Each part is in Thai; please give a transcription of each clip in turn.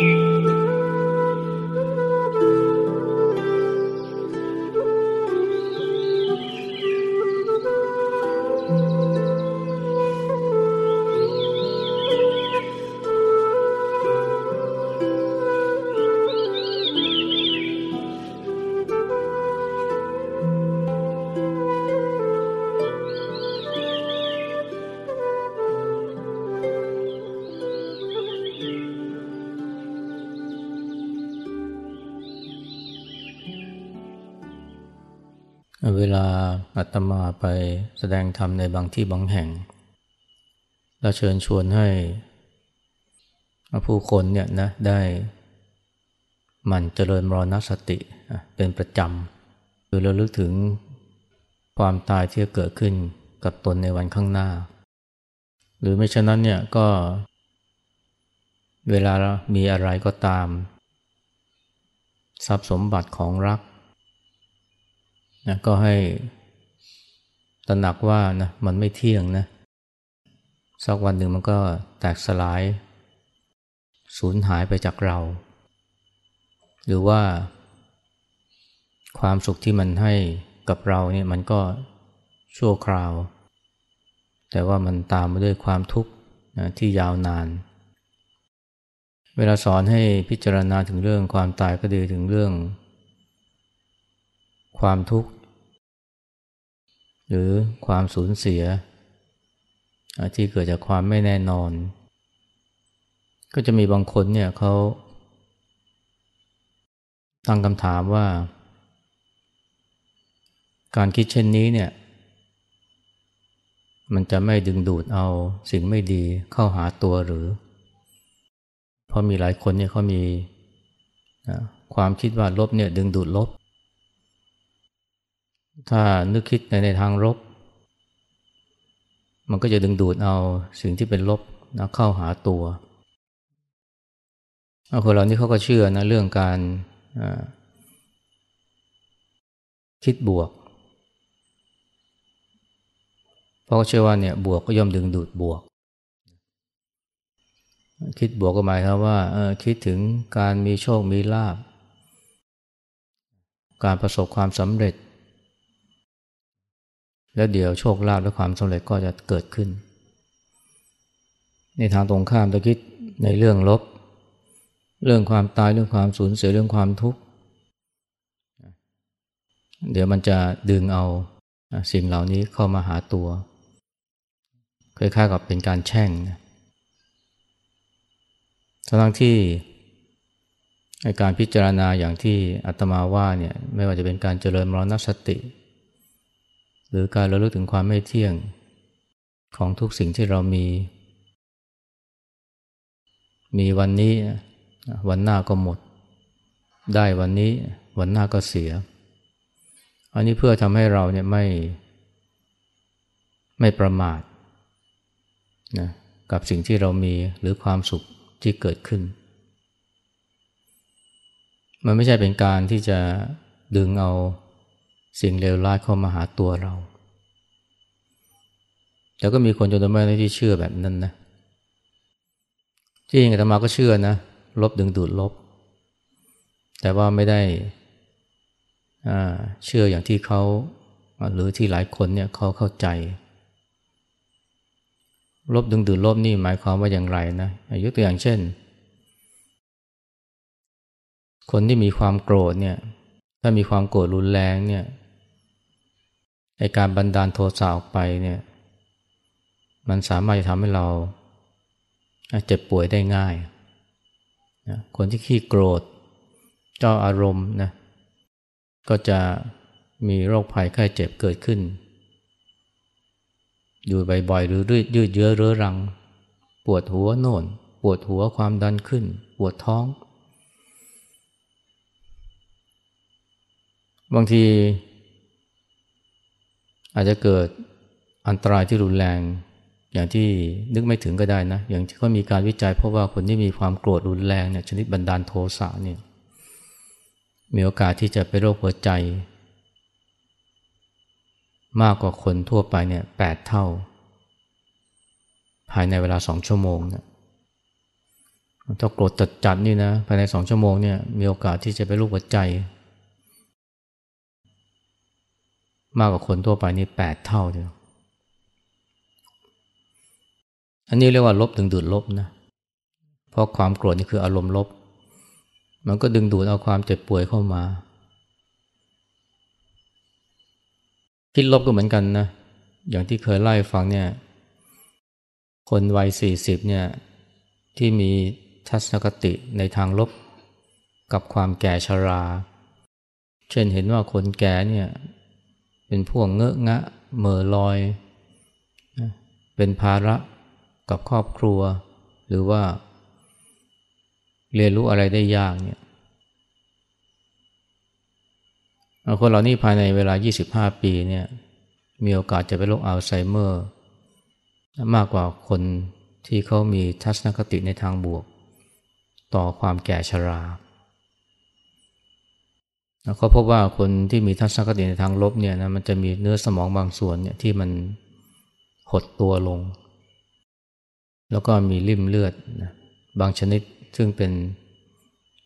เไปแสดงธรรมในบางที่บางแห่งเราเชิญชวนให้ผู้คนเนี่ยนะได้มันเจริญมรณสติเป็นประจำคือเราลึกถึงความตายที่จะเกิดขึ้นกับตนในวันข้างหน้า หรือไม่เช่นนั้นเนี่ยก็ เวลามีอะไรก็ตาม ทรัพย์สมบัติของรักนะก็ให้ ตระหนักว่านะมันไม่เที่ยงนะสักวันหนึ่งมันก็แตกสลาย สูญหายไปจากเรา หรือว่าความสุขที่มันให้กับเราเนี่ยมันก็ชั่วคราว แต่ว่ามันตามมาด้วยความทุกข์นะที่ยาวนาน เวลาสอนให้พิจารณาถึงเรื่องความตายก็ดีถึงเรื่อง ความทุกข์ หรือความสูญเสีย ที่เกิดจากความไม่แน่นอน ก็จะมีบางคนเนี่ยเขาตั้งคำถามว่า การคิดเช่นนี้เนี่ย มันจะไม่ดึงดูดเอาสิ่งไม่ดีเข้าหาตัวหรือ เพราะมีหลายคนเนี่ยเขามีความคิดว่าลบเนี่ยดึงดูดลบ ถ้านึกคิดในในทางลบ มันก็จะดึงดูดเอาสิ่งที่เป็นลบนะเข้าหาตัวคนเหล่านี้เขาก็เชื่อนะเรื่องการคิดบวก เพราะเขาเชื่อว่าเนี่ยบวกก็ย่อมดึงดูดบวก คิดบวกก็หมายความว่าคิดถึงการมีโชคมีลาบ การประสบความสำเร็จ แล้วเดี๋ยวโชคลาภและความสำเร็จก็จะเกิดขึ้น ในทางตรงข้ามตะคิดในเรื่องลบ เรื่องความตายเรื่องความสูญเสียเรื่องความทุกข์เดี๋ยวมันจะดึงเอาสิ่งเหล่านี้เข้ามาหาตัวคล้ายๆกับเป็นการแช่งทั้งที่การพิจารณาอย่างที่อาตมาว่าเนี่ยไม่ว่าจะเป็นการเจริญมรณสติ หรือการระลึกถึงความไม่เที่ยงของทุกสิ่งที่เรามี มีวันนี้วันหน้าก็หมด ได้วันนี้วันหน้าก็เสีย อันนี้เพื่อทำให้เราเนี่ยไม่ไม่ประมาทนะกับสิ่งที่เรามีหรือความสุขที่เกิดขึ้น มันไม่ใช่เป็นการที่จะดึงเอา สิ่งเลวร้ายเข้ามาหาตัวเรา แล้วก็มีคนจำนวนมากที่เชื่อแบบนั้นนะที่จริงอาตมาก็เชื่อนะ ลบดึงดูดลบ แต่ว่าไม่ได้เชื่ออย่างที่เขาหรือที่หลายคนเนี่ยเขาเข้าใจ ลบดึงดูดลบนี่หมายความว่าอย่างไรนะยกตัวอย่างเช่น คนที่มีความโกรธเนี่ย ถ้ามีความโกรธรุนแรงเนี่ย ไอการบันดาลโทสะออกไปเนี่ยมันสามารถจะทำให้เราเจ็บป่วยได้ง่ายนะคนที่ขี้โกรธ เจ้าอารมณ์นะก็จะมีโรคภัยไข้เจ็บเกิดขึ้น อยู่บ่อยๆหรือยืดเยื้อเรื้อรัง ปวดหัวโน่น ปวดหัวความดันขึ้น ปวดท้อง บางที อาจจะเกิดอันตรายที่รุนแรง อย่างที่นึกไม่ถึงก็ได้นะ อย่างที่เขามีการวิจัยเพราะว่าคนที่มีความโกรธรุนแรงเนี่ยชนิดบันดาลโทสะเนี่ยมีโอกาสที่จะไปโรคหัวใจ มากกว่าคนทั่วไปเนี่ยแปดเท่า ภายในเวลาสองชั่วโมงเนี่ยถ้าโกรธจัดๆนี่นะภายในสองชั่วโมงเนี่ยมีโอกาสที่จะไปลูกหัวใจ มากกว่าคนทั่วไปนี่แปดเท่าเดียวอันนี้เรียกว่าลบดึงดูดลบนะ เพราะความโกรธนี่คืออารมณ์ลบ มันก็ดึงดูดเอาความเจ็บป่วยเข้ามา คิดลบก็เหมือนกันนะ อย่างที่เคยไล่ฟังเนี่ย คนวัยสี่สิบเนี่ยที่มีทัศนคติในทางลบกับความแก่ชรา เช่นเห็นว่าคนแก่เนี่ย เป็นพวกเงอะงะเมื่อลอย เป็นภาระกับครอบครัว หรือว่าเรียนรู้อะไรได้ยากเนี่ยคนเหล่านี้ภายในเวลา 25 ปีเนี่ยมีโอกาสจะเป็นโรคอัลไซเมอร์ มากกว่าคนที่เขามีทัศนคติในทางบวก ต่อความแก่ชรา เขาพบว่าคนที่มีทัศนคติในทางลบเนี่ยนะมันจะมีเนื้อสมองบางส่วนเนี่ยที่มันหดตัวลง แล้วก็มีริ่มเลือดนะบางชนิดซึ่งเป็น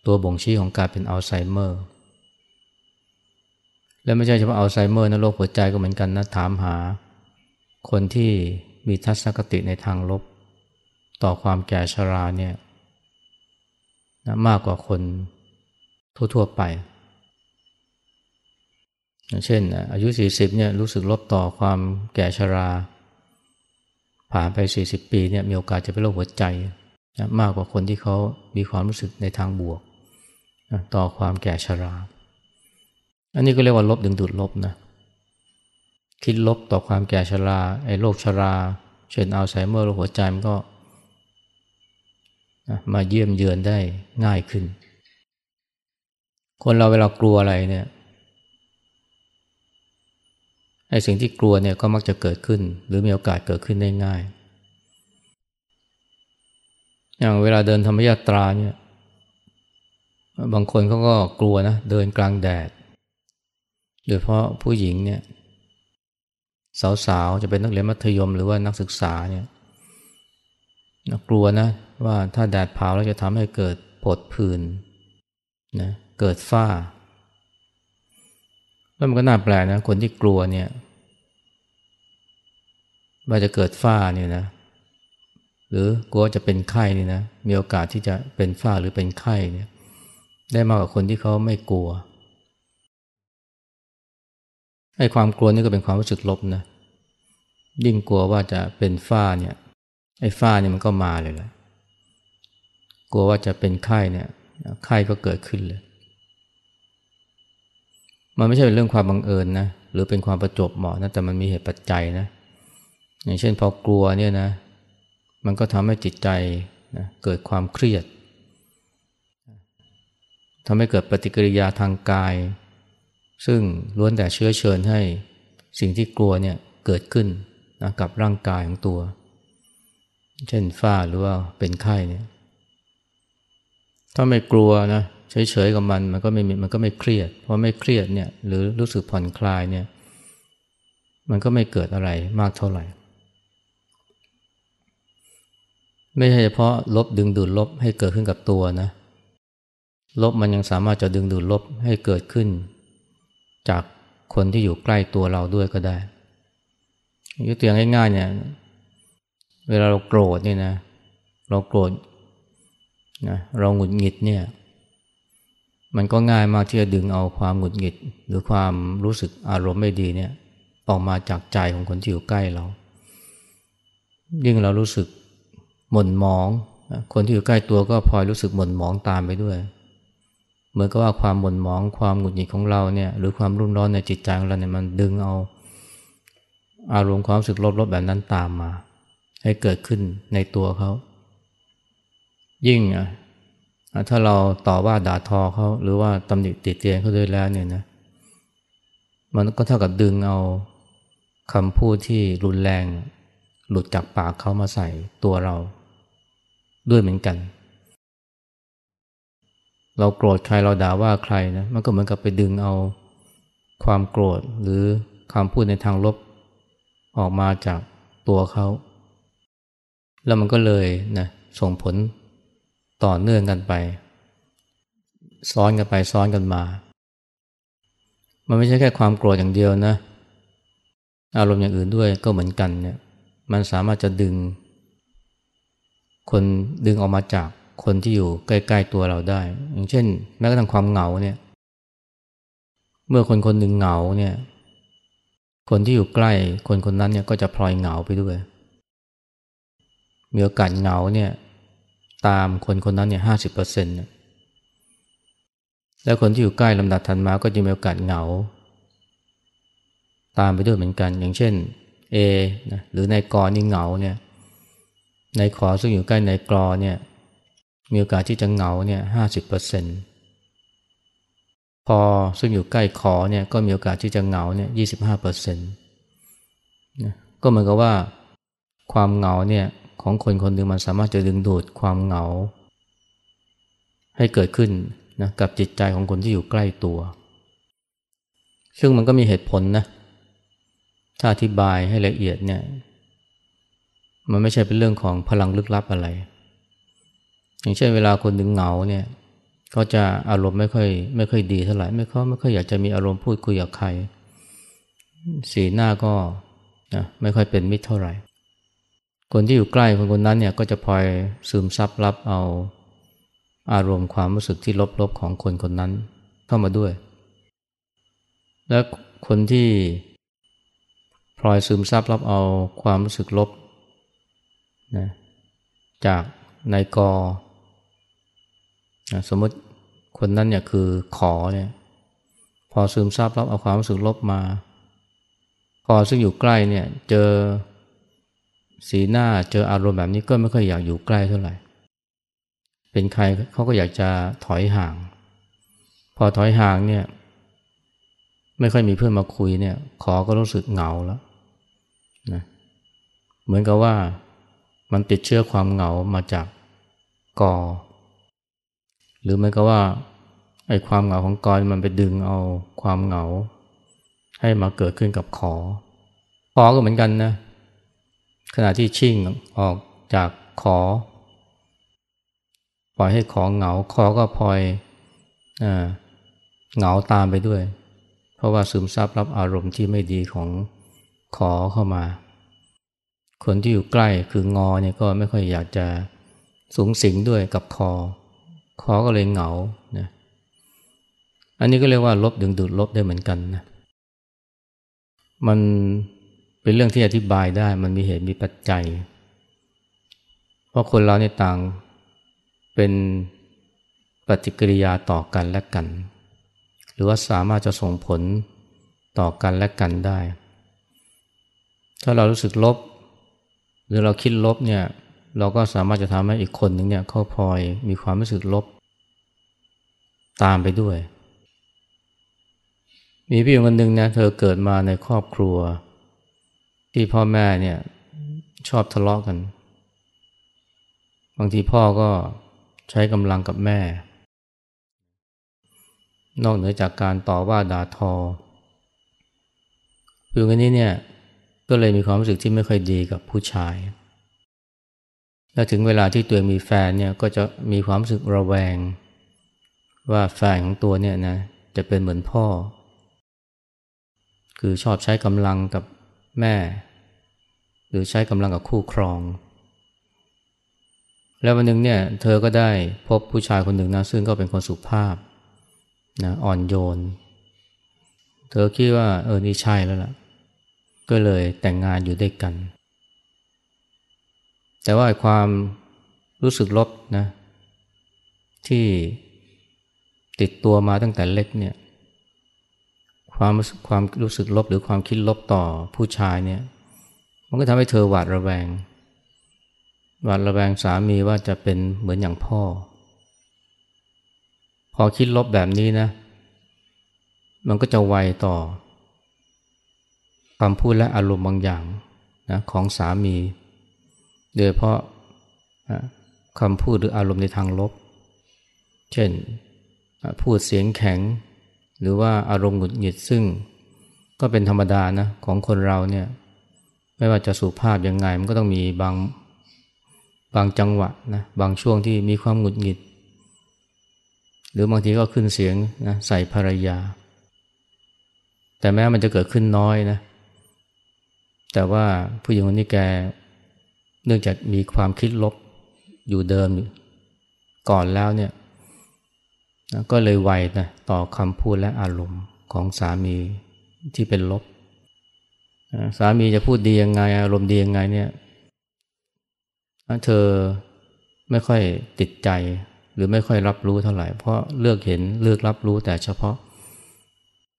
ตัวบ่งชี้ของการเป็นอัลไซเมอร์ และไม่ใช่เฉพาะอัลไซเมอร์นะโรคหัวใจก็เหมือนกันนะถามหา คนที่มีทัศนคติในทางลบ ต่อความแก่ชราเนี่ยนะมากกว่าคนทั่วๆไป เช่น อายุ 40เนี่ยรู้สึกลบต่อความแก่ชรา ผ่านไป 40 ปีเนี่ยมีโอกาสจะเป็นโรคหัวใจนะมากกว่าคนที่เขามีความรู้สึกในทางบวกนะต่อความแก่ชรา อันนี้ก็เรียกว่าลบดึงดูดลบนะคิดลบต่อความแก่ชราไอ้โรคชรา เช่นอัลไซเมอร์โรคหัวใจมันก็นะมาเยี่ยมเยือนได้ง่ายขึ้น คนเราเวลากลัวอะไรเนี่ย ไอ้สิ่งที่กลัวเนี่ยก็มักจะเกิดขึ้น หรือมีโอกาสเกิดขึ้นได้ง่าย อย่างเวลาเดินธรรมยาตราเนี่ยบางคนเขาก็กลัวนะเดินกลางแดด โดยเพราะผู้หญิงเนี่ยสาวๆ จะเป็นนักเรียนมัธยมหรือว่านักศึกษาเนี่ยกลัวนะว่าถ้าแดดเผาแล้วจะทำให้เกิดผดผื่นนะเกิดฝ้า แล้วมันก็น่าแปลกนะ คนที่กลัวเนี่ยว่าจะเกิดฝ้าเนี่ยนะ หรือกลัวจะเป็นไข้นี่นะ มีโอกาสที่จะเป็นฝ้าหรือเป็นไข้เนี่ย ได้มากกว่าคนที่เขาไม่กลัวไอ้ความกลัวนี่ก็เป็นความรู้สึกลบนะ ยิ่งกลัวว่าจะเป็นฝ้าเนี่ย ไอ้ฝ้าเนี่ยมันก็มาเลยแหละกลัวว่าจะเป็นไข้เนี่ย ไข้ก็เกิดขึ้นเลย มันไม่ใช่เป็นเรื่องความบังเอิญนะหรือเป็นความประจบเหมาะนะแต่มันมีเหตุปัจจัยนะอย่างเช่นพอกลัวเนี่ยนะ มันก็ทำให้จิตใจนะเกิดความเครียดทำให้เกิดปฏิกิริยาทางกาย ซึ่งล้วนแต่เชื้อเชิญให้สิ่งที่กลัวเนี่ยเกิดขึ้นนะกับร่างกายของตัว เช่นฝ้าหรือว่าเป็นไข้เนี่ยถ้าไม่กลัวนะ เฉยๆกับมันมันก็ไม่มันก็ไม่เครียดเพราะไม่เครียดเนี่ยหรือรู้สึกผ่อนคลายเนี่ยมันก็ไม่เกิดอะไรมากเท่าไหร่ ไม่ใช่เฉพาะลบดึงดูดลบให้เกิดขึ้นกับตัวนะ ลบมันยังสามารถจะดึงดูดลบให้เกิดขึ้น จากคนที่อยู่ใกล้ตัวเราด้วยก็ได้ยกตัวอย่างง่ายๆเนี่ยเวลาเราโกรธเนี่ยนะ เราโกรธนะเราหงุดหงิดเนี่ย มันก็ง่ายมากที่จะดึงเอาความหงุดหงิด หรือความรู้สึกอารมณ์ไม่ดีเนี่ยออกมาจากใจของคนที่อยู่ใกล้เรา ยิ่งเรารู้สึกหม่นหมอง คนที่อยู่ใกล้ตัวก็พลอยรู้สึกหม่นหมองตามไปด้วย เหมือนกับว่าความหม่นหมอง ความหงุดหงิดของเราเนี่ยหรือความรุ่มร้อนในจิตใจของเราเนี่ยมันดึงเอาอารมณ์ความรู้สึกลบๆแบบนั้นตามมา ให้เกิดขึ้นในตัวเขา ยิ่ง ถ้าเราต่อว่าด่าทอเขาหรือว่าตำหนิติเตียนเขาด้วยแล้วเนี่ยนะมันก็เท่ากับดึงเอาคำพูดที่รุนแรง หลุดจากปากเขามาใส่ตัวเรา ด้วยเหมือนกัน เราโกรธใครเราด่าว่าใครนะมันก็เหมือนกับไปดึงเอาความโกรธหรือคำพูดในทางลบ ออกมาจากตัวเขา แล้วมันก็เลยนะส่งผล ต่อเนื่องกันไป ซ้อนกันไปซ้อนกันมา มันไม่ใช่แค่ความโกรธอย่างเดียวนะ อารมณ์อย่างอื่นด้วยก็เหมือนกันเนี่ยมันสามารถจะดึง คนดึงออกมาจากคนที่อยู่ใกล้ ๆตัวเราได้ อย่างเช่น แม้กระทั่งความเหงาเนี่ย เมื่อคนคนหนึ่งเหงาเนี่ย คนที่อยู่ใกล้ คนคนนั้นเนี่ยก็จะพลอยเหงาไปด้วย มีโอกาสเหงาเนี่ย ตามคนคนนั้นเนี่ยห้าสิบเปอร์เซ็นต์แล้วคนที่อยู่ใกล้ลำดับถัดมาก็จะมีโอกาสเหงา ตามไปด้วยเหมือนกัน อย่างเช่น A นะหรือนายกรนี่เหงาเนี่ยนายขอซึ่งอยู่ใกล้นายกรเนี่ยมีโอกาสที่จะเหงาเนี่ยห้าสิบเปอร์เซ็นต์พอซึ่งอยู่ใกล้ขอเนี่ยก็มีโอกาสที่จะเหงาเนี่ยยี่สิบห้าเปอร์เซ็นต์ก็เหมือนกับว่าความเหงาเนี่ย ของคนคนหนึ่งมันสามารถจะดึงดูดความเหงา ให้เกิดขึ้นนะกับจิตใจของคนที่อยู่ใกล้ตัว ซึ่งมันก็มีเหตุผลนะ ถ้าอธิบายให้ละเอียดเนี่ย มันไม่ใช่เป็นเรื่องของพลังลึกลับอะไร อย่างเช่นเวลาคนหนึ่งเหงาเนี่ยก็จะอารมณ์ไม่ค่อยไม่ค่อยดีเท่าไหร่ไม่ค่อยไม่ค่อยอยากจะมีอารมณ์พูดคุยกับใคร สีหน้าก็นะไม่ค่อยเป็นมิตรเท่าไหร่ คนที่อยู่ใกล้คนคนนั้นเนี่ยก็จะพลอยซึมซับรับเอาอารมณ์ความรู้สึกที่ลบๆของคนคนนั้นเข้ามาด้วย และคนที่พลอยซึมซับรับเอาความรู้สึกลบนะจากนายกนะสมมติคนนั้นเนี่ยคือขอเนี่ยพอซึมซับรับเอาความรู้สึกลบมาพอซึ่งอยู่ใกล้เนี่ยเจอ สีหน้าเจออารมณ์แบบนี้ก็ไม่ค่อยอยากอยู่ใกล้เท่าไหร่ เป็นใครเขาก็อยากจะถอยห่าง พอถอยห่างเนี่ยไม่ค่อยมีเพื่อนมาคุยเนี่ยขอก็รู้สึกเหงาแล้วนะเหมือนกับว่ามันติดเชื้อความเหงามาจากกอ หรือเหมือนกับว่าไอ้ความเหงาของกอมันไปดึงเอาความเหงา ให้มาเกิดขึ้นกับขอ ขอก็เหมือนกันนะ ขณะที่ชิ่งออกจากขอ ปล่อยให้ของเหงาคอก็พลอยเหงาตามไปด้วย เพราะว่าซึมซับรับอารมณ์ที่ไม่ดีของขอเข้ามา คนที่อยู่ใกล้คืองอเนี่ยก็ไม่ค่อยอยากจะสูงสิงด้วยกับคอ คอก็เลยเหงานะอันนี้ก็เรียกว่าลบดึงดูดลบได้เหมือนกันนะมัน เป็นเรื่องที่อธิบายได้มันมีเหตุมีปัจจัย เพราะคนเราเนี่ยต่างเป็นปฏิกิริยาต่อกันและกัน หรือว่าสามารถจะส่งผลต่อกันและกันได้ ถ้าเรารู้สึกลบ หรือเราคิดลบเนี่ยเราก็สามารถจะทำให้อีกคนหนึ่งเนี่ยเขาพลอยมีความรู้สึกลบ ตามไปด้วย มีพี่คนหนึ่งนะเธอเกิดมาในครอบครัว ที่พ่อแม่เนี่ยชอบทะเลาะกัน บางทีพ่อก็ใช้กำลังกับแม่ นอกเหนือจากการต่อว่าด่าทอผู้หญิงนี้เนี่ยก็เลยมีความรู้สึกที่ไม่ค่อยดีกับผู้ชาย และถึงเวลาที่ตัวเองมีแฟนเนี่ยก็จะมีความรู้สึกระแวง ว่าแฟนของตัวเนี่ยนะจะเป็นเหมือนพ่อ คือชอบใช้กำลังกับแม่ หรือใช้กำลังกับคู่ครอง แล้ววันหนึ่งเนี่ยเธอก็ได้พบผู้ชายคนหนึ่งนะซึ่งก็เป็นคนสุภาพนะอ่อนโยน เธอคิดว่าเออนี่ใช่แล้วล่ะ ก็เลยแต่งงานอยู่ด้วยกัน แต่ว่าความรู้สึกลบนะที่ติดตัวมาตั้งแต่เล็กเนี่ยความความรู้สึกลบหรือความคิดลบต่อผู้ชายเนี่ย มันก็ทำให้เธอหวาดระแวง หวาดระแวงสามีว่าจะเป็นเหมือนอย่างพ่อ พอคิดลบแบบนี้นะ มันก็จะไวต่อคำพูดและอารมณ์บางอย่างนะของสามี โดยเพราะคำพูดหรืออารมณ์ในทางลบ เช่น พูดเสียงแข็ง หรือว่าอารมณ์หงุดหงิดซึ่งก็เป็นธรรมดานะของคนเราเนี่ย ไม่ว่าจะสุภาพยังไง มันก็ต้องมีบางบางจังหวะนะบางช่วงที่มีความหงุดหงิด หรือบางทีก็ขึ้นเสียงนะใส่ภรรยา แต่แม้มันจะเกิดขึ้นน้อยนะแต่ว่าผู้หญิงคนนี้แกเนื่องจากมีความคิดลบอยู่เดิมก่อนแล้วเนี่ยก็เลยไวนะต่อคำพูดและอารมณ์ของสามีที่เป็นลบ สามีจะพูดดียังไง อารมณ์ดียังไงเนี่ยเธอไม่ค่อยติดใจ หรือไม่ค่อยรับรู้เท่าไหร่ เพราะเลือกเห็นเลือกรับรู้แต่เฉพาะ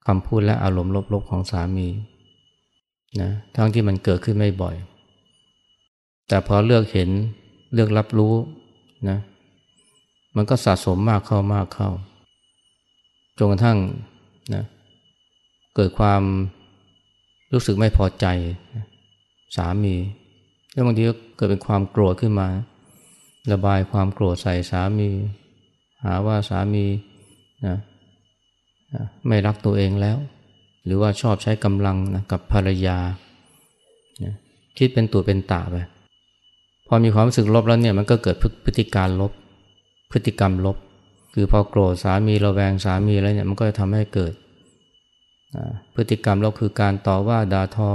คำพูดและอารมณ์ลบๆของสามีนะทั้งที่มันเกิดขึ้นไม่บ่อย แต่พอเลือกเห็นเลือกรับรู้นะมันก็สะสมมากเข้ามากเข้าจนกระทั่งนะเกิดความ รู้สึกไม่พอใจสามี แล้วบางทีก็เกิดเป็นความโกรธขึ้นมา ระบายความโกรธใส่สามี หาว่าสามีนะไม่รักตัวเองแล้ว หรือว่าชอบใช้กำลังนะกับภรรยาคิดเป็นตัวเป็นตาไปพอมีความรู้สึกลบแล้วเนี่ยมันก็เกิดพฤติการลบ พฤติกรรมลบ คือพอโกรธสามีระแวงสามีแล้วเนี่ยมันก็จะทำให้เกิด พฤติกรรมลบคือการต่อว่าด่าทอ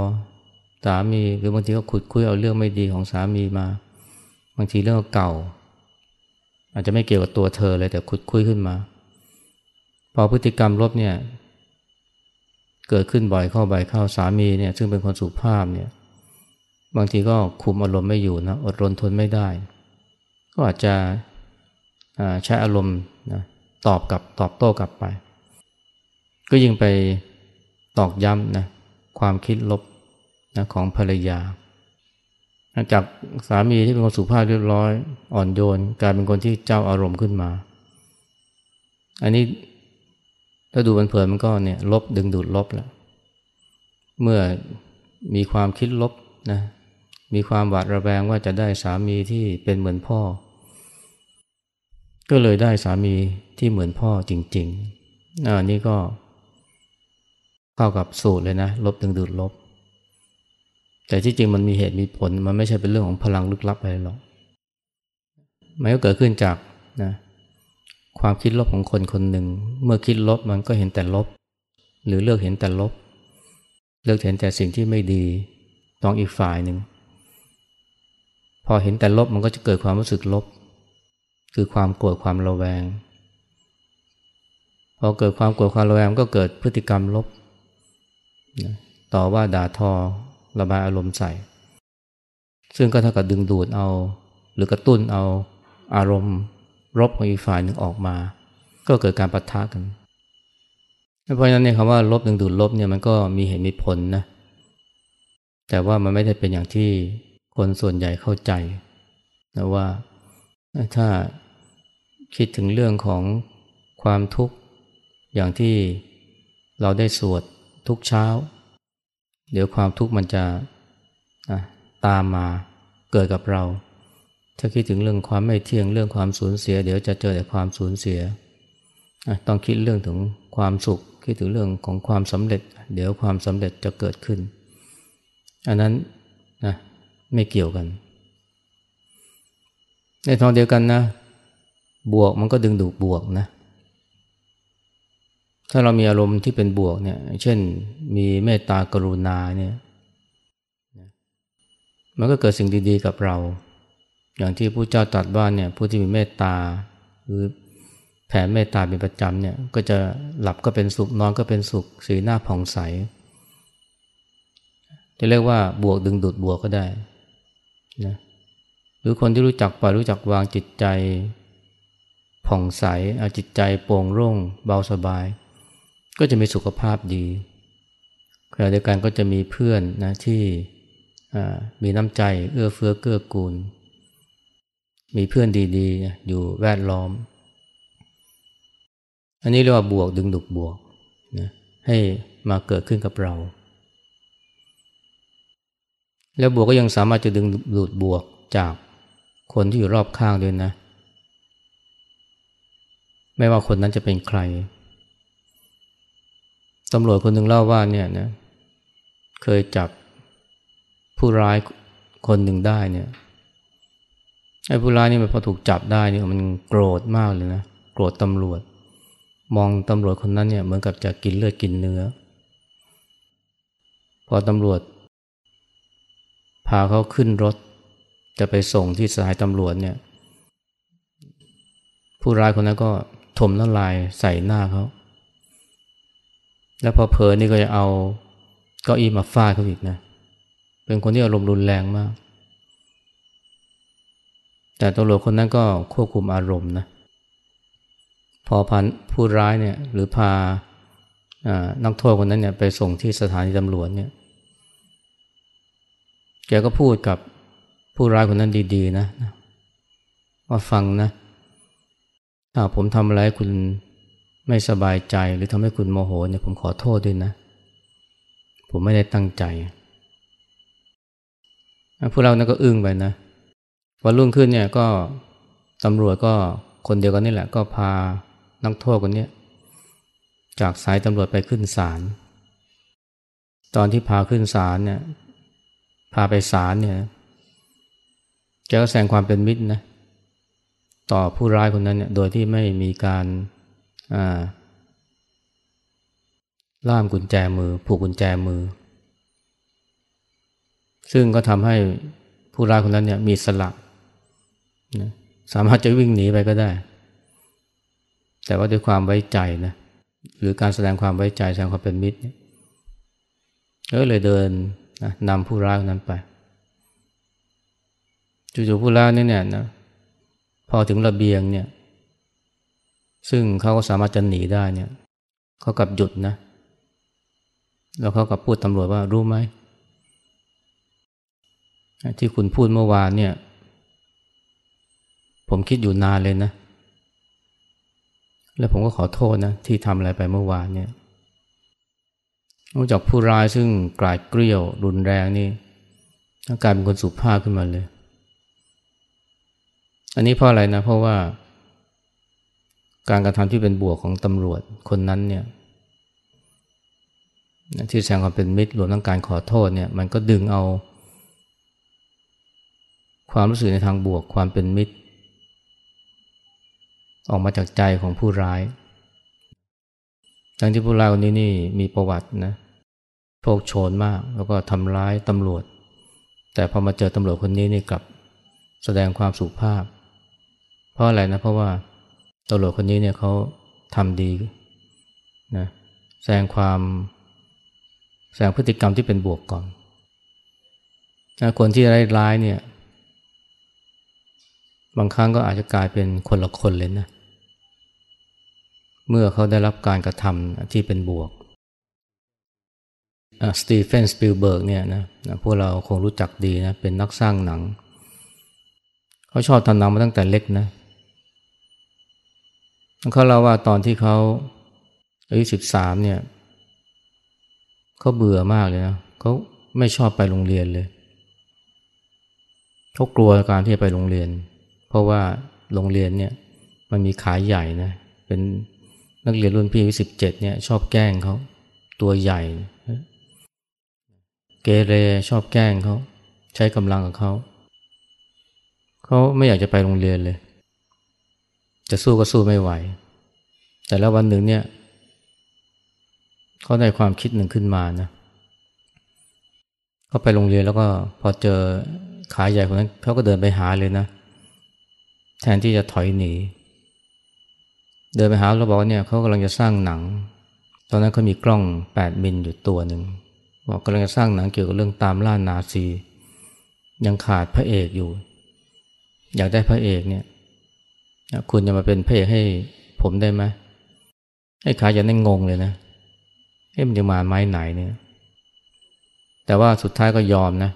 สามีหรือบางทีก็ขุดคุยเอาเรื่องไม่ดีของสามีมา บางทีเรื่องเก่า อาจจะไม่เกี่ยวกับตัวเธอเลยแต่ขุดคุยขึ้นมา พอพฤติกรรมลบเนี่ย เกิดขึ้นบ่อยเข้าบ่อยเข้าสามีเนี่ย ซึ่งเป็นคนสุภาพเนี่ย บางทีก็คุมอารมณ์ไม่อยู่นะอดรนทนไม่ได้ ก็อาจจะใช้อารมณ์นะตอบกับตอบโต้กลับไป ก็ยิ่งไป ตอกย้ำนะความคิดลบนะของภรรยา จากสามีที่เป็นคนสุภาพเรียบร้อย อ่อนโยนกลายเป็นคนที่เจ้าอารมณ์ขึ้นมา อันนี้ถ้าดูมันเผินมันก็เนี่ยลบดึงดูดลบแล้ว เมื่อมีความคิดลบนะมีความหวาดระแวงว่าจะได้สามีที่เป็นเหมือนพ่อ ก็เลยได้สามีที่เหมือนพ่อจริงๆอันนี้ก็ เข้ากับสูตรเลยนะ ลบดึงดูดลบ แต่ที่จริงมันมีเหตุมีผล มันไม่ใช่เป็นเรื่องของพลังลึกลับอะไรหรอก มันก็เกิดขึ้นจากนะความคิดลบของคนคนหนึ่ง เมื่อคิดลบมันก็เห็นแต่ลบ หรือเลือกเห็นแต่ลบ เลือกเห็นแต่สิ่งที่ไม่ดีต้องอีกฝ่ายหนึ่ง พอเห็นแต่ลบมันก็จะเกิดความรู้สึกลบ คือความโกรธความระแวง พอเกิดความโกรธความระแวงก็เกิดพฤติกรรมลบ ต่อว่าด่าทอระบายอารมณ์ใส่ ซึ่งก็เท่ากับดึงดูดเอา หรือกระตุ้นเอาอารมณ์ รบของอีกฝ่ายหนึ่งออกมา ก็เกิดการปะทะกันเพราะฉะนั้นเนี่ยคำว่าลบดึงดูดลบเนี่ยมันก็มีเหตุมีผลนะแต่ว่ามันไม่ได้เป็นอย่างที่คนส่วนใหญ่เข้าใจนะว่าถ้าคิดถึงเรื่องของความทุกข์อย่างที่เราได้สวด ทุกเช้า เดี๋ยวความทุกข์มันจะตามมาเกิดกับเรา ถ้าคิดถึงเรื่องความไม่เที่ยงเรื่องความสูญเสีย เดี๋ยวจะเจอแต่ความสูญเสีย ต้องคิดเรื่องถึงความสุข คิดถึงเรื่องของความสำเร็จ เดี๋ยวความสำเร็จจะเกิดขึ้น อันนั้นนะไม่เกี่ยวกัน ในทางเดียวกันนะ บวกมันก็ดึงดูดบวกนะ ถ้าเรามีอารมณ์ที่เป็นบวกเนี่ย เช่นมีเมตตากรุณาเนี่ยมันก็เกิดสิ่งดีๆกับเรา อย่างที่ผู้เจ้าตรัสว่าเนี่ยผู้ที่มีเมตตาหรือแผ่เมตตาเป็นประจำเนี่ยก็จะหลับก็เป็นสุขนอนก็เป็นสุข สีหน้าผ่องใสจะเรียกว่าบวกดึงดูดบวกก็ได้นะหรือคนที่รู้จักปล่อยรู้จักวางจิตใจผ่องใสเอาจิตใจโปร่งโล่งเบาสบาย ก็จะมีสุขภาพดีขณะเดียวกันก็จะมีเพื่อนนะที่มีน้ำใจเอื้อเฟื้อเกื้อกูล มีเพื่อนดีๆ อยู่แวดล้อม อันนี้เรียกว่าบวกดึงดุกบวกนะให้มาเกิดขึ้นกับเรา แล้วบวกก็ยังสามารถจะดึงดูดบวกจากคนที่อยู่รอบข้างด้วยนะ ไม่ว่าคนนั้นจะเป็นใคร ตำรวจคนหนึ่งเล่าว่าเนี่ยนะเคยจับผู้ร้ายคนหนึ่งได้เนี่ยไอ้ผู้ร้ายนี่มันพอถูกจับได้เนี่ยมันโกรธมากเลยนะโกรธตำรวจ มองตำรวจคนนั้นเนี่ยเหมือนกับจะกินเลือดกินเนื้อ พอตำรวจ พาเขาขึ้นรถ จะไปส่งที่สถานตำรวจเนี่ย ผู้ร้ายคนนั้นก็ถมน้ำลายใส่หน้าเขา แล้วพอเพอนี่ก็จะเอาเก้าอี้มาฟาดเขาอีกนะ เป็นคนที่อารมณ์รุนแรงมาก แต่ตำรวจคนนั้นก็ควบคุมอารมณ์นะ พอพันผู้ร้ายเนี่ย หรือพานักโทษคนนั้นเนี่ยไปส่งที่สถานีตำรวจเนี่ย แกก็พูดกับผู้ร้ายคนนั้นดี ๆ นะว่าฟังนะ ถ้าผมทำอะไรคุณ ไม่สบายใจหรือทำให้คุณโมโหเนี่ยผมขอโทษด้วยนะ ผมไม่ได้ตั้งใจพวกเรานั่นก็อึ้งไปนะวันรุ่งขึ้นเนี่ยก็ตำรวจก็คนเดียวกันนี่แหละ ก็พานักโทษคนนี้จากสายตำรวจไปขึ้นศาลตอนที่พาขึ้นศาลเนี่ยพาไปศาลเนี่ยแกก็แสดงความเป็นมิตรนะต่อผู้ร้ายคนนั้นเนี่ยโดยที่ไม่มีการ ล่ามกุญแจมือ ผูกกุญแจมือ ซึ่งก็ทำให้ผู้ร้ายคนนั้นเนี่ยมีสละนะสามารถจะวิ่งหนีไปก็ได้ แต่ว่าด้วยความไว้ใจนะหรือการแสดงความไว้ใจแสดงความเป็นมิตรเนี่ยก็เลยเดินนะนำผู้ร้ายคนนั้นไปจู่ๆผู้ร้ายนี่เนี่ยนะพอถึงระเบียงเนี่ย ซึ่งเขาก็สามารถจะหนีได้เนี่ยเขากลับหยุดนะ แล้วเขากับพูดตำรวจว่ารู้ไหมที่คุณพูดเมื่อวานเนี่ย ผมคิดอยู่นานเลยนะ แล้วผมก็ขอโทษนะ ที่ทำอะไรไปเมื่อวานเนี่ยนอกจากผู้ร้ายซึ่งกลายเกลี้ยวรุนแรงนี่กลายเป็นคนสุภาพขึ้นมาเลย อันนี้เพราะอะไรนะ เพราะว่า การกระทำที่เป็นบวกของตำรวจคนนั้นเนี่ยที่แสดงความเป็นมิตรรวมทั้งการขอโทษเนี่ยมันก็ดึงเอา ความรู้สึกในทางบวกความเป็นมิตร ออกมาจากใจของผู้ร้ายทั้งที่ผู้ร้ายคนนี้นี่มีประวัตินะโชคโชนมาก แล้วก็ทำร้ายตำรวจ แต่พอมาเจอตำรวจคนนี้นี่กลับแสดงความสุภาพเพราะอะไรนะเพราะว่า ตำรวจคนนี้เนี่ยเขาทำดีนะแสดงความแสดงพฤติกรรมที่เป็นบวกก่อนนะคนที่ร้ายร้ายเนี่ย บางครั้งก็อาจจะกลายเป็นคนละคนเลยนะ เมื่อเขาได้รับการกระทำที่เป็นบวกสตีเฟนสปิลเบิร์กเนี่ยนะพวกเราคงรู้จักดีนะ เป็นนักสร้างหนัง เขาชอบทำหนังมาตั้งแต่เล็กนะเเขาเล่าว่าตอนที่เขาอายุสิบสามเนี่ยเขาเบื่อมากเลยนะเขาไม่ชอบไปโรงเรียนเลยเขากลัวการที่จะไปโรงเรียน เพราะว่าโรงเรียนเนี่ยมันมีขายใหญ่นะเป็นนักเรียนรุ่นพี่อายุสิบเจ็ดเนี่ยชอบแกล้งเขาตัวใหญ่ เกเรชอบแกล้งเขาใช้กำลังกับเขาเขาไม่อยากจะไปโรงเรียนเลย จะสู้ก็สู้ไม่ไหว แต่แล้ววันหนึ่งเนี่ยเขาได้ความคิดหนึ่งขึ้นมานะเขาไปโรงเรียนแล้วก็พอเจอขาใหญ่คนนั้นเขาก็เดินไปหาเลยนะ แทนที่จะถอยหนี เดินไปหาเราบอกว่าเนี่ยเขากำลังจะสร้างหนัง ตอนนั้นเขามีกล้องแปดมิลอยู่ตัวหนึ่งบอกกำลังจะสร้างหนังเกี่ยวกับเรื่องตามล่านาซี ยังขาดพระเอกอยู่ อยากได้พระเอกเนี่ย คุณจะมาเป็นพระเอกให้ผมได้ไหมไอ้ขาจะนั่งงงเลยนะเอ้มันจะมาไม้ไหนเนี่ย แต่ว่าสุดท้ายก็ยอมนะ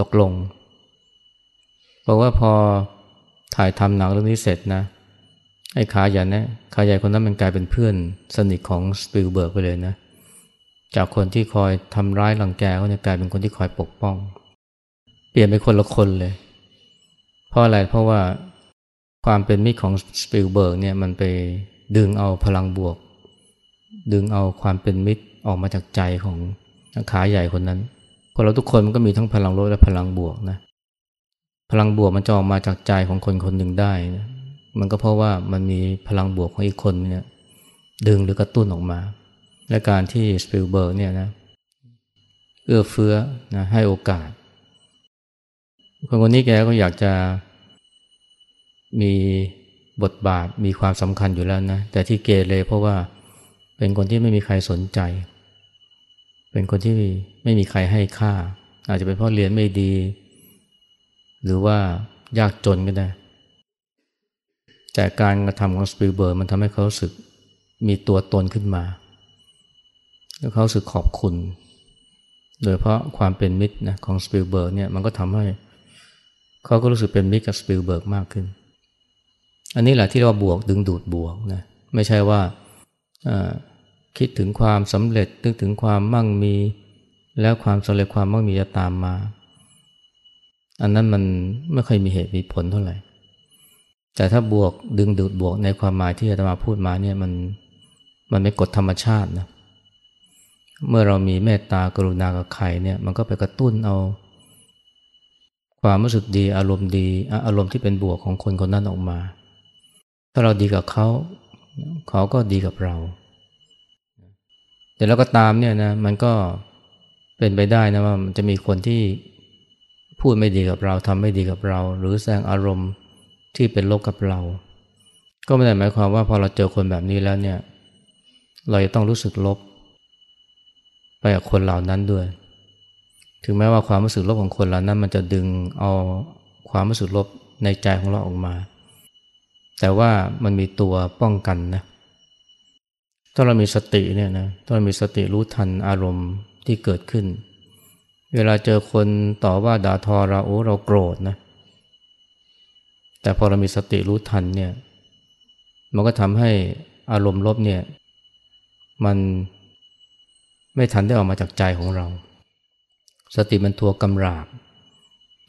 ตกลงบอกว่าพอถ่ายทำหนังเรื่องนี้เสร็จนะ ไอ้ขาใหญ่นะขาใหญ่คนนั้นมันกลายเป็นเพื่อนสนิทของสปิลเบิร์กไปเลยนะ จากคนที่คอยทำร้ายรังแกเขาเนี่ยกลายเป็นคนที่คอยปกป้อง เปลี่ยนเป็นคนละคนเลย เพราะอะไร เพราะว่า ความเป็นมิตรของสปิลเบิร์กเนี่ยมันไปดึงเอาพลังบวก ดึงเอาความเป็นมิตรออกมาจากใจของขาใหญ่คนนั้นคนเราทุกคนมันก็มีทั้งพลังลบและพลังบวกนะพลังบวกมันจะออกมาจากใจของคนคนหนึ่งได้นะมันก็เพราะว่ามันมีพลังบวกของอีกคนเนี่ยดึงหรือกระตุ้นออกมา และการที่สปิลเบิร์กเนี่ยนะเอื้อเฟื้อนะให้โอกาส คนคนนี้แกก็อยากจะ มีบทบาทมีความสำคัญอยู่แล้วนะ แต่ที่เกเรเพราะว่าเป็นคนที่ไม่มีใครสนใจ เป็นคนที่ไม่มีใครให้ค่า อาจจะเป็นเพราะเรียนไม่ดี หรือว่ายากจนก็ได้ แต่การกระทำของสปิลเบิร์กมันทำให้เขารู้สึกมีตัวตนขึ้นมา แล้วเขารู้สึกขอบคุณ โดยเฉพาะความเป็นมิตรนะของสปิลเบิร์กเนี่ยมันก็ทำให้เขาก็รู้สึกเป็นมิตรกับสปิลเบิร์กมากขึ้น อันนี้แหละที่เราบวกดึงดูดบวกนะไม่ใช่ว่าคิดถึงความสำเร็จนึกถึงความมั่งมี แล้วความสำเร็จความมั่งมีจะตามมา อันนั้นมันไม่เคยมีเหตุมีผลเท่าไหร่ แต่ถ้าบวกดึงดูดบวกในความหมายที่อาตมาพูดมาเนี่ยมันมันเป็นกฎธรรมชาตินะเมื่อเรามีเมตตากรุณากับใครเนี่ยมันก็ไปกระตุ้นเอา ความรู้สึกดีอารมณ์ดีอารมณ์ที่เป็นบวกของคนคนนั้นออกมา ถ้าเราดีกับเขาเขาก็ดีกับเรา แต่แล้วก็ตามเนี่ยนะมันก็เป็นไปได้นะว่ามันจะมีคนที่พูดไม่ดีกับเราทำไม่ดีกับเรา หรือแสดงอารมณ์ที่เป็นลบกับเรา ก็ไม่ได้หมายความว่าพอเราเจอคนแบบนี้แล้วเนี่ย เราจะต้องรู้สึกลบ ไปกับคนเหล่านั้นด้วย ถึงแม้ว่าความรู้สึกลบของคนเหล่านั้น มันจะดึงเอาความรู้สึกลบในใจของเราออกมา แต่ว่ามันมีตัวป้องกันนะถ้าเรามีสติเนี่ยนะถ้าเรามีสติรู้ทันอารมณ์ที่เกิดขึ้น เวลาเจอคนต่อว่าด่าทอเราโอ้เราโกรธนะ แต่พอเรามีสติรู้ทันเนี่ย มันก็ทำให้อารมณ์ลบเนี่ย มันไม่ทันได้ออกมาจากใจของเรา สติมันตัวกำราบ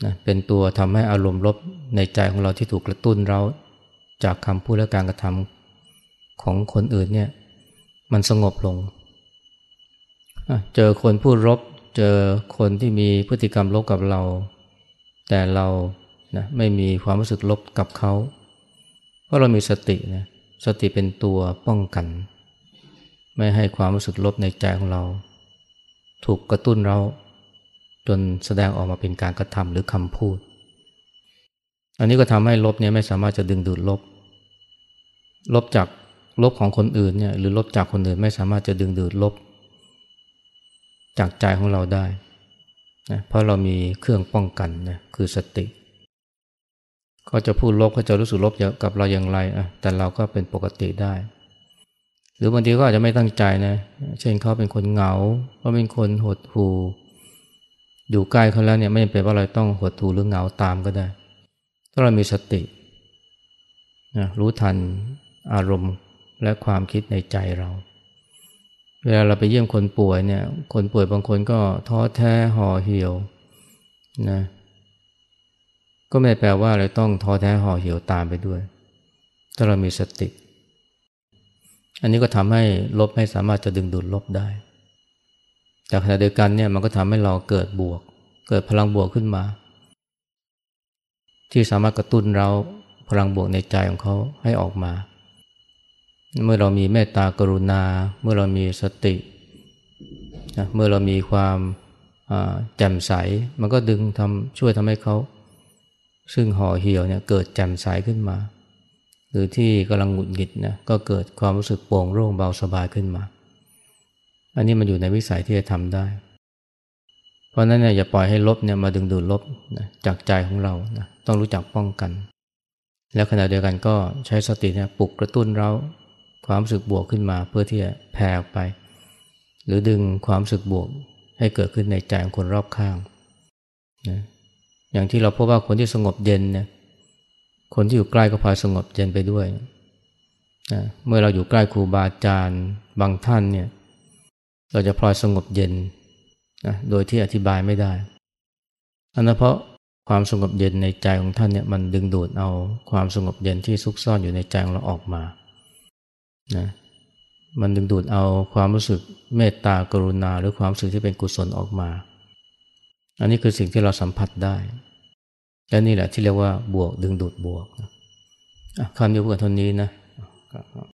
นะเป็นตัวทำให้อารมณ์ลบในใจของเราที่ถูกกระตุ้นเรา จากคำพูดและการกระทำของคนอื่นเนี่ยมันสงบลง เจอคนพูดรบ เจอคนที่มีพฤติกรรมลบกับเรา แต่เรานะไม่มีความรู้สึกลบกับเขา เพราะเรามีสตินะสติเป็นตัวป้องกัน ไม่ให้ความรู้สึกลบในใจของเรา ถูกกระตุ้นเรา จนแสดงออกมาเป็นการกระทำหรือคำพูด อันนี้ก็ทำให้ลบเนี่ยไม่สามารถจะดึงดูดลบ ลบจากลบของคนอื่นเนี่ยหรือลบจากคนอื่นไม่สามารถจะดึงดูดลบ จากใจของเราได้นะเพราะเรามีเครื่องป้องกันนะคือสติเขาจะพูดลบเขาจะรู้สึกลบกับเราอย่างไรอะแต่เราก็เป็นปกติได้ หรือบางทีก็อาจจะไม่ตั้งใจนะเช่นเขาเป็นคนเหงาเขาเป็นคนหดหู่อยู่ใกล้เขาแล้วเนี่ยไม่จำเป็นว่าเราต้องหดหู่หรือเหงาตามก็ได้ ถ้าเรามีสตินะรู้ทัน อารมณ์และความคิดในใจเรา เวลาเราไปเยี่ยมคนป่วยเนี่ย คนป่วยบางคนก็ท้อแท้ห่อเหี่ยวนะ ก็ไม่แปลว่าเราต้องท้อแท้ห่อเหี่ยวตามไปด้วย ถ้าเรามีสติ อันนี้ก็ทำให้ลบไม่สามารถจะดึงดูดลบได้ แต่ขณะเดียวกันเนี่ยมันก็ทำให้เราเกิดบวก เกิดพลังบวกขึ้นมา ที่สามารถกระตุ้นเราพลังบวกในใจของเขาให้ออกมา เมื่อเรามีเมตตากรุณา เมื่อเรามีสติเมื่อเรามีความแจ่มใส มันก็ดึงทำช่วยทำให้เขา ซึ่งห่อเหี่ยวเนี่ยเกิดแจ่มใสขึ้นมา หรือที่กำลังหงุดหงิดนะก็เกิดความรู้สึกโปร่งโล่งเบาสบายขึ้นมา อันนี้มันอยู่ในวิสัยที่จะทำได้ เพราะนั้นเนี่ยอย่าปล่อยให้ลบเนี่ยมาดึงดูดลบนะจากใจของเรานะต้องรู้จักป้องกัน แล้วขณะเดียวกันก็ใช้สติเนี่ยปลุกกระตุ้นเรา ความรู้สึกบวกขึ้นมาเพื่อที่จะแผ่ออกไป หรือดึงความรู้สึกบวกให้เกิดขึ้นในใจของคนรอบข้างนะอย่างที่เราพบว่าคนที่สงบเย็นเนี่ยคนที่อยู่ใกล้ก็พาสงบเย็นไปด้วยนะเมื่อเราอยู่ใกล้ครูบาอาจารย์บางท่านเนี่ยเราจะพลอยสงบเย็นนะโดยที่อธิบายไม่ได้อันนั้นเพราะความสงบเย็นในใจของท่านเนี่ยมันดึงดูดเอาความสงบเย็นที่ซุกซ่อนอยู่ในใจของเราออกมา นะมันดึงดูดเอาความรู้สึกเมตตากรุณา หรือความรู้สึกที่เป็นกุศลออกมา อันนี้คือสิ่งที่เราสัมผัสได้และนี่แหละที่เรียกว่าบวกดึงดูดบวกคำนี้พูดกันเท่านี้นะ